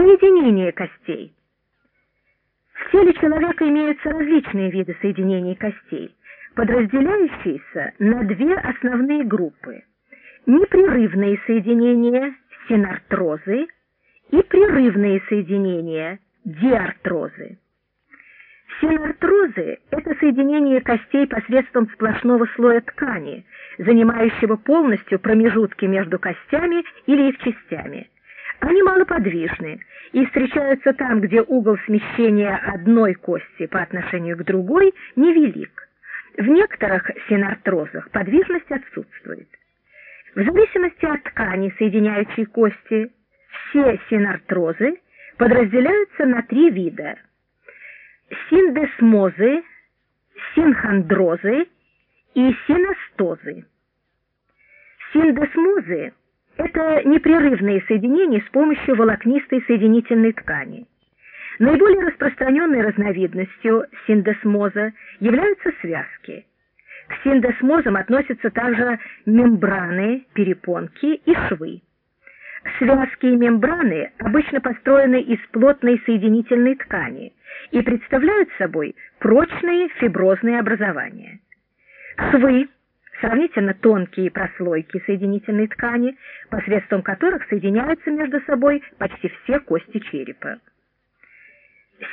Соединение костей. В теле человека имеются различные виды соединений костей, подразделяющиеся на две основные группы. Непрерывные соединения синартрозы и прерывные соединения диартрозы. Синартрозы – это соединение костей посредством сплошного слоя ткани, занимающего полностью промежутки между костями или их частями. Они малоподвижны и встречаются там, где угол смещения одной кости по отношению к другой невелик. В некоторых синартрозах подвижность отсутствует. В зависимости от ткани, соединяющей кости, все синартрозы подразделяются на три вида – синдесмозы, синхондрозы и синостозы. Синдесмозы – это непрерывные соединения с помощью волокнистой соединительной ткани. Наиболее распространенной разновидностью синдесмоза являются связки. К синдесмозам относятся также мембраны, перепонки и швы. Связки и мембраны обычно построены из плотной соединительной ткани и представляют собой прочные фиброзные образования. Швы – сравнительно тонкие прослойки соединительной ткани, посредством которых соединяются между собой почти все кости черепа.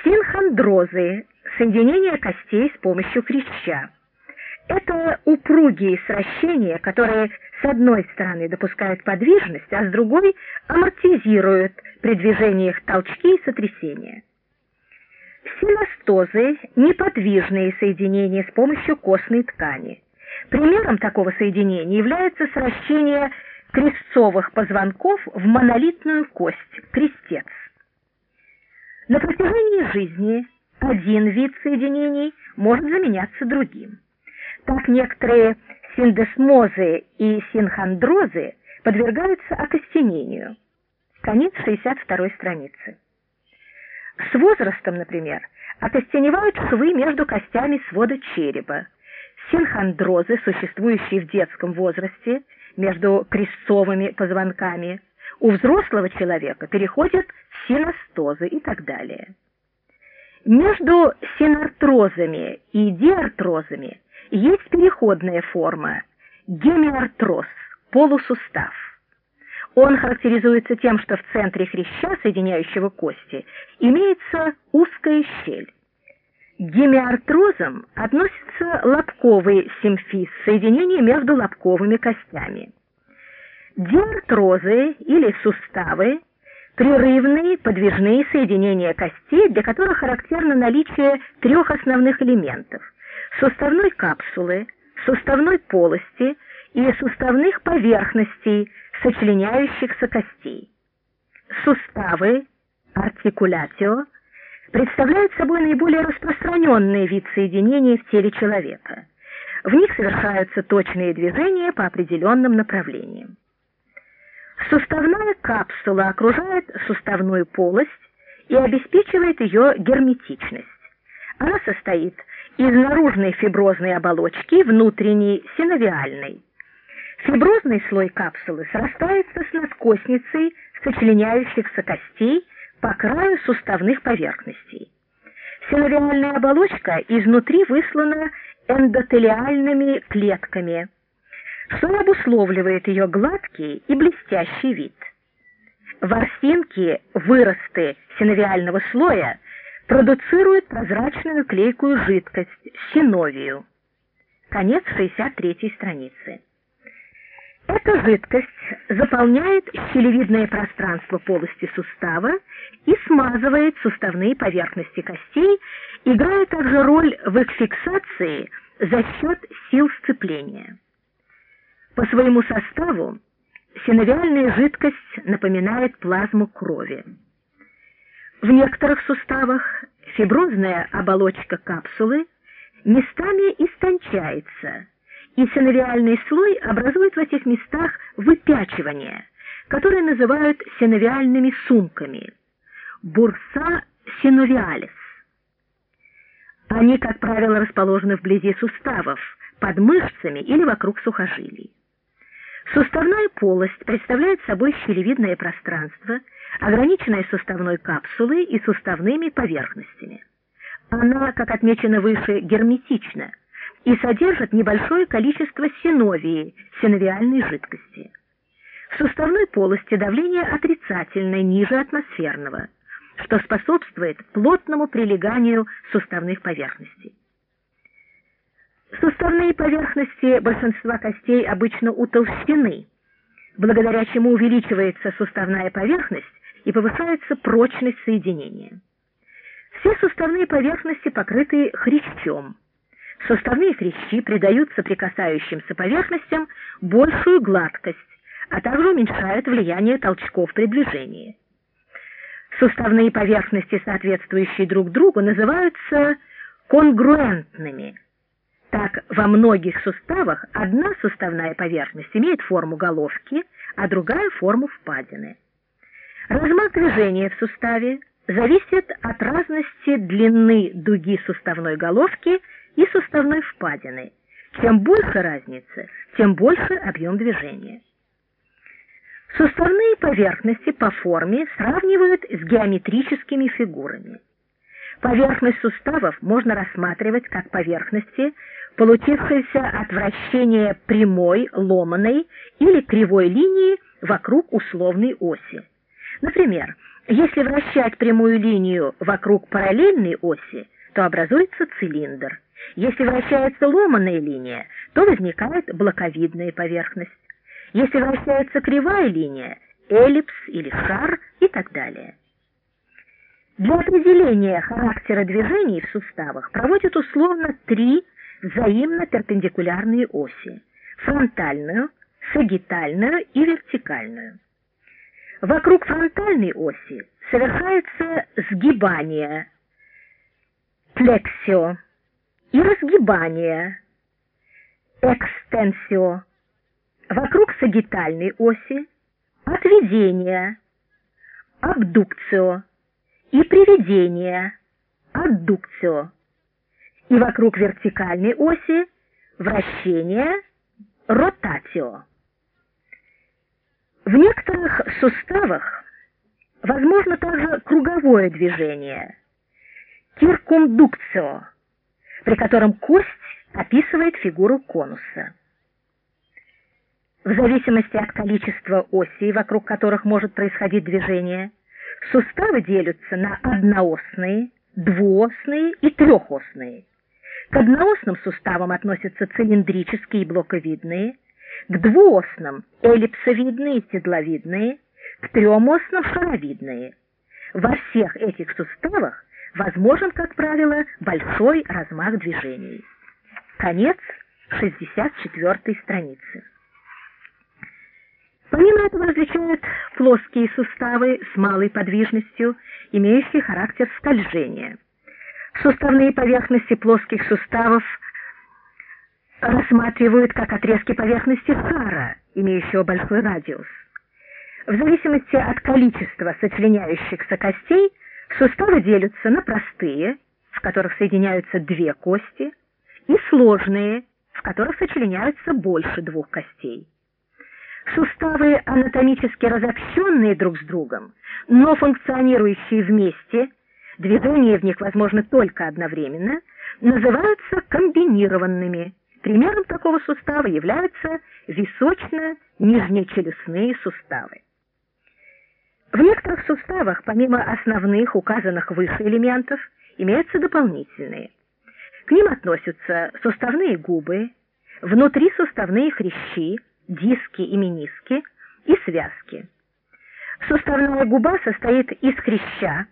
Синхондрозы – соединение костей с помощью хряща. Это упругие сращения, которые с одной стороны допускают подвижность, а с другой амортизируют при движениях толчки и сотрясения. Синостозы – неподвижные соединения с помощью костной ткани. Примером такого соединения является сращение крестцовых позвонков в монолитную кость – крестец. На протяжении жизни один вид соединений может заменяться другим. Так некоторые синдесмозы и синхондрозы подвергаются окостенению. Конец 62 страницы. С возрастом, например, окостеневают швы между костями свода черепа. Синхондрозы, существующие в детском возрасте, между крестцовыми позвонками, у взрослого человека переходят в синостозы и так далее. Между синартрозами и диартрозами есть переходная форма – гемиартроз, полусустав. Он характеризуется тем, что в центре хряща, соединяющего кости, имеется узкая щель. К гемиартрозам относится лобковый симфиз, соединение между лобковыми костями. Диартрозы или суставы – прерывные подвижные соединения костей, для которых характерно наличие трех основных элементов – суставной капсулы, суставной полости и суставных поверхностей – сочленяющихся костей. Суставы, артикулятио, представляют собой наиболее распространенный вид соединений в теле человека. В них совершаются точные движения по определенным направлениям. Суставная капсула окружает суставную полость и обеспечивает ее герметичность. Она состоит из наружной фиброзной оболочки, внутренней синовиальной. Фиброзный слой капсулы срастается с надкостницей сочленяющихся костей по краю суставных поверхностей. Синовиальная оболочка изнутри выслана эндотелиальными клетками, что обусловливает ее гладкий и блестящий вид. Ворсинки, выросты синовиального слоя продуцируют прозрачную клейкую жидкость, синовию. Конец 63 страницы. Эта жидкость заполняет щелевидное пространство полости сустава и смазывает суставные поверхности костей, играя также роль в их фиксации за счет сил сцепления. По своему составу синовиальная жидкость напоминает плазму крови. В некоторых суставах фиброзная оболочка капсулы местами истончается – и синовиальный слой образует в этих местах выпячивания, которые называют синовиальными сумками – бурса синовиалис. Они, как правило, расположены вблизи суставов, под мышцами или вокруг сухожилий. Суставная полость представляет собой щелевидное пространство, ограниченное суставной капсулой и суставными поверхностями. Она, как отмечено выше, герметична и содержит небольшое количество синовии, синовиальной жидкости. В суставной полости давление отрицательное, ниже атмосферного, что способствует плотному прилеганию суставных поверхностей. Суставные поверхности большинства костей обычно утолщены, благодаря чему увеличивается суставная поверхность и повышается прочность соединения. Все суставные поверхности покрыты хрящом. Суставные хрящи придают соприкасающимся поверхностям большую гладкость, а также уменьшают влияние толчков при движении. Суставные поверхности, соответствующие друг другу, называются конгруентными – так, во многих суставах одна суставная поверхность имеет форму головки, а другая — форму впадины. Размах движения в суставе зависит от разности длины дуги суставной головки и суставной впадины. Чем больше разница, тем больше объем движения. Суставные поверхности по форме сравнивают с геометрическими фигурами. Поверхность суставов можно рассматривать как поверхности, получившиеся от вращения прямой, ломаной или кривой линии вокруг условной оси. Например, если вращать прямую линию вокруг параллельной оси, то образуется цилиндр. Если вращается ломаная линия, то возникает блоковидная поверхность. Если вращается кривая линия, эллипс или шар и так далее. Для определения характера движений в суставах проводят условно три взаимно перпендикулярные оси – фронтальную, сагитальную и вертикальную. Вокруг фронтальной оси совершается сгибание плексио и разгибание. Экстенсио. Вокруг сагитальной оси отведение. Абдукцио. И приведение, аддукцио, и вокруг вертикальной оси вращение, ротатио. В некоторых суставах возможно также круговое движение, киркумдукцио, при котором кость описывает фигуру конуса. В зависимости от количества осей, вокруг которых может происходить движение, Суставы делятся на одноосные, двуосные и трехосные. К одноосным суставам относятся цилиндрические и блоковидные, к двуосным – эллипсовидные и седловидные, к трехосным – шаровидные. Во всех этих суставах возможен, как правило, большой размах движений. Конец 64 страницы. Помимо этого различают плоские суставы с малой подвижностью, имеющие характер скольжения. Суставные поверхности плоских суставов рассматривают как отрезки поверхности шара, имеющего большой радиус. В зависимости от количества сочленяющихся костей суставы делятся на простые, в которых соединяются две кости, и сложные, в которых сочленяются больше двух костей. Суставы анатомически разобщенные друг с другом, но функционирующие вместе, движение в них возможно только одновременно, называются комбинированными. Примером такого сустава являются височно-нижнечелюстные суставы. В некоторых суставах, помимо основных указанных выше элементов, имеются дополнительные. К ним относятся суставные губы, внутрисуставные хрящи, диски и мениски и связки. Суставная губа состоит из хряща,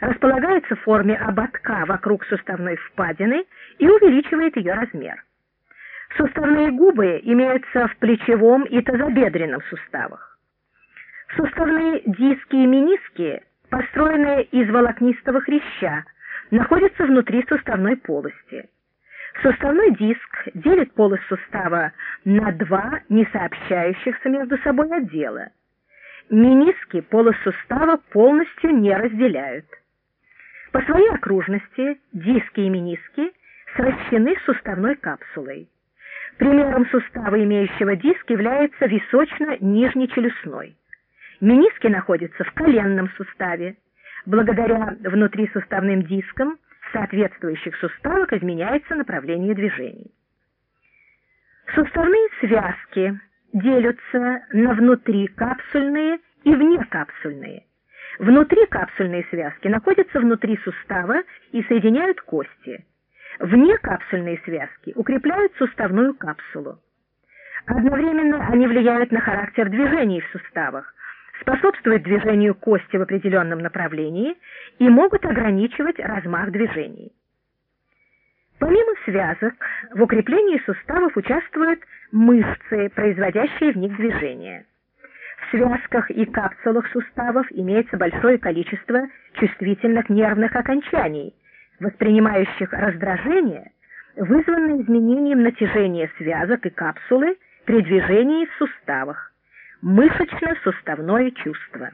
располагается в форме ободка вокруг суставной впадины и увеличивает ее размер. Суставные губы имеются в плечевом и тазобедренном суставах. Суставные диски и мениски, построенные из волокнистого хряща, находятся внутри суставной полости. Суставной диск делит полость сустава на два не между собой отдела. Мениски полость сустава полностью не разделяют. По своей окружности диски и мениски сращены суставной капсулой. Примером сустава, имеющего диск, является височно-нижнечелюстной. Мениски находятся в коленном суставе. Благодаря внутрисуставным дискам соответствующих суставах изменяется направление движений. Суставные связки делятся на внутрикапсульные и внекапсульные. Внутрикапсульные связки находятся внутри сустава и соединяют кости. Внекапсульные связки укрепляют суставную капсулу. Одновременно они влияют на характер движений в суставах, способствуют движению кости в определенном направлении и могут ограничивать размах движений. Помимо связок, в укреплении суставов участвуют мышцы, производящие в них движение. В связках и капсулах суставов имеется большое количество чувствительных нервных окончаний, воспринимающих раздражение, вызванное изменением натяжения связок и капсулы при движении в суставах, мышечно-суставное чувство.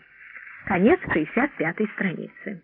Конец 65 страницы.